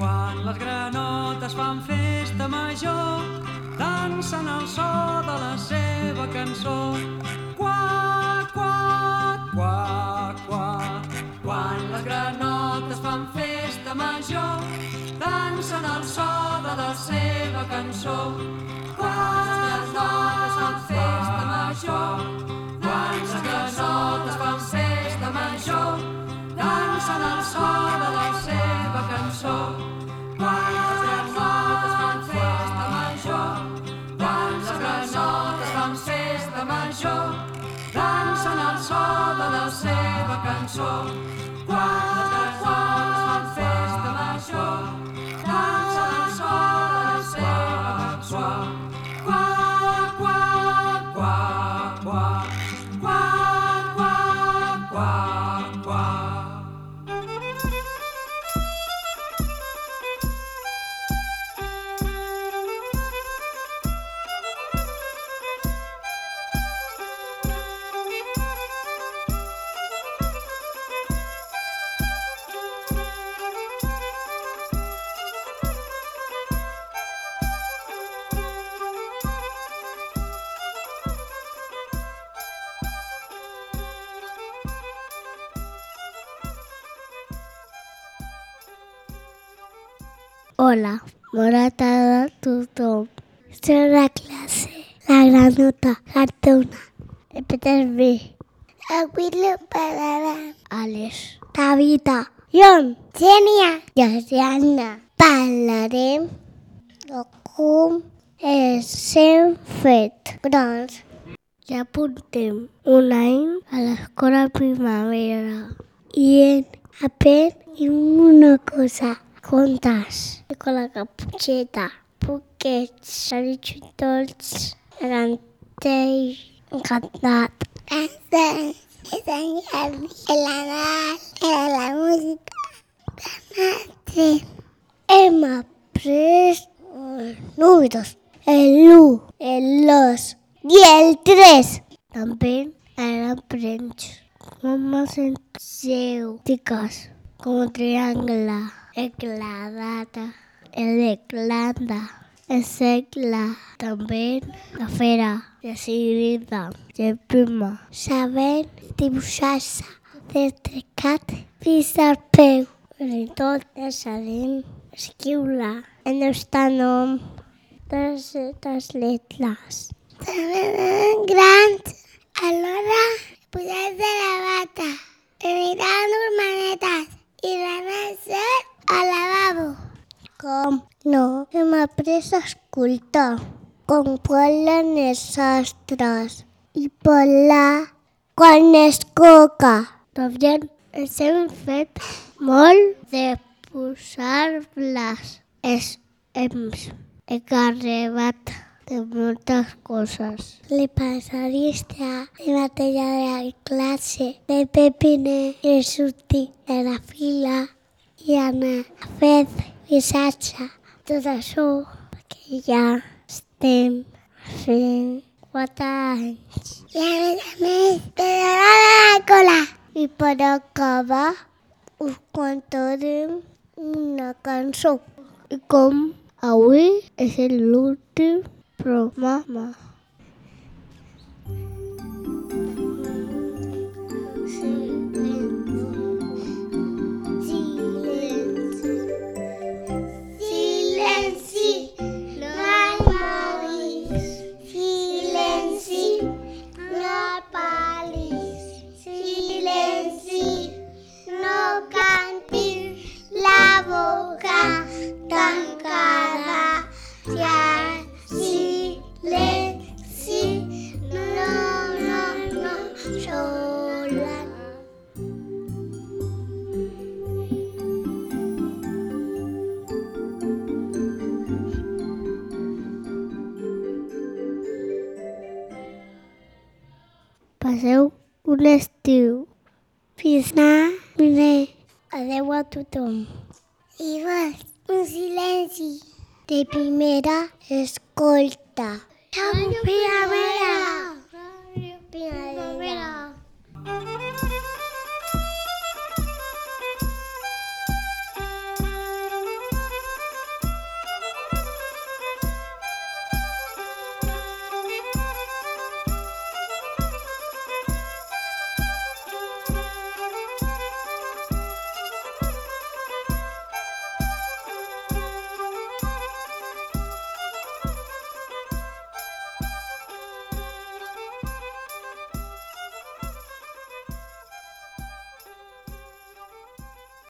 les granotes fan festa major, dansen al so de la seva cançó. Qua, qua, qua, qua. Quan les granotes fan festa major, dansen al so de la seva cançó. De la seva cançó. Quan Hola, bona tarda a tothom. Soc la classe, la granota, cartona, el Peter B. Avui li parlaran Àlex, Tabita, Jon, Gènia i Ariadna. Parlarem de com els hem fet grans. Ja portem un any a l'escola primavera i hem après una cosa, contes, con la caputxeta, poquets, s'ha dit tots, garanteix, encantat. Ensenyar el Nadal, la música, la Hem après números, el 1, el 2 i el 3. També hem après como sencéuticas, como triángulo, el cladata, el segla, també la fera, la sigrida, el prima. Saber dibuixar-se, del trecat fins al peu. I tot ja sabem escriure el nostre nom, les, les lletres. També grans, alhora posar de la bata, mirar normaletes i a al lavabo. Com no hem après a escoltar, com parlen els astres i parlar quan es coca. També ens hem fet molt de posar-les. Es, hem encarregat de moltes coses. Le passadista de matèria de la classe de Pepine i sortir de la fila i anar a fer missatge. Tot això perquè ja estem fent quatre anys. I a més a més, t'agrada la cola. I per acabar, us cantarem una cançó. I com avui és l'últim programa. Sola. Passeu un estiu. Fins anar, Adeu a tothom. I vas, un silenci de primera escolta. Som primavera!